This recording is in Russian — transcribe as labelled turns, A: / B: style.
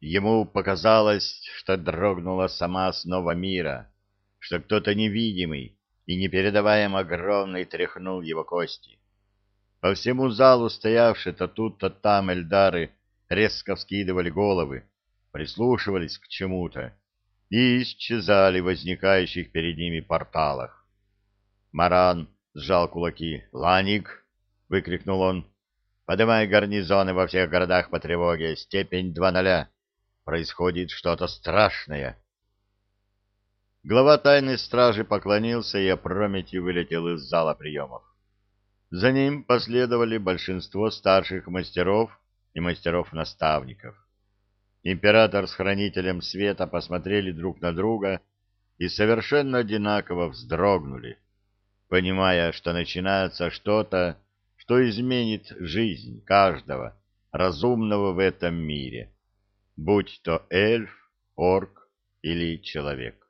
A: Ему показалось, что дрогнула сама основа мира, что кто-то невидимый и непередаваемо огромный тряхнул его кости. По всему залу стоявшие то тут, то там эльдары резко вскидывали головы, прислушивались к чему-то и исчезали в возникающих перед ними порталах. Маран сжал кулаки. «Ланик!» — выкрикнул он. «Подымай гарнизоны во всех городах по тревоге. Степень два ноля. Происходит что-то страшное». Глава тайной стражи поклонился и опрометью вылетел из зала приемов. За ним последовали большинство старших мастеров и мастеров-наставников. Император с хранителем света посмотрели друг на друга и совершенно одинаково вздрогнули, понимая, что начинается что-то, что изменит жизнь каждого разумного в этом мире, будь то эльф, орк или человек.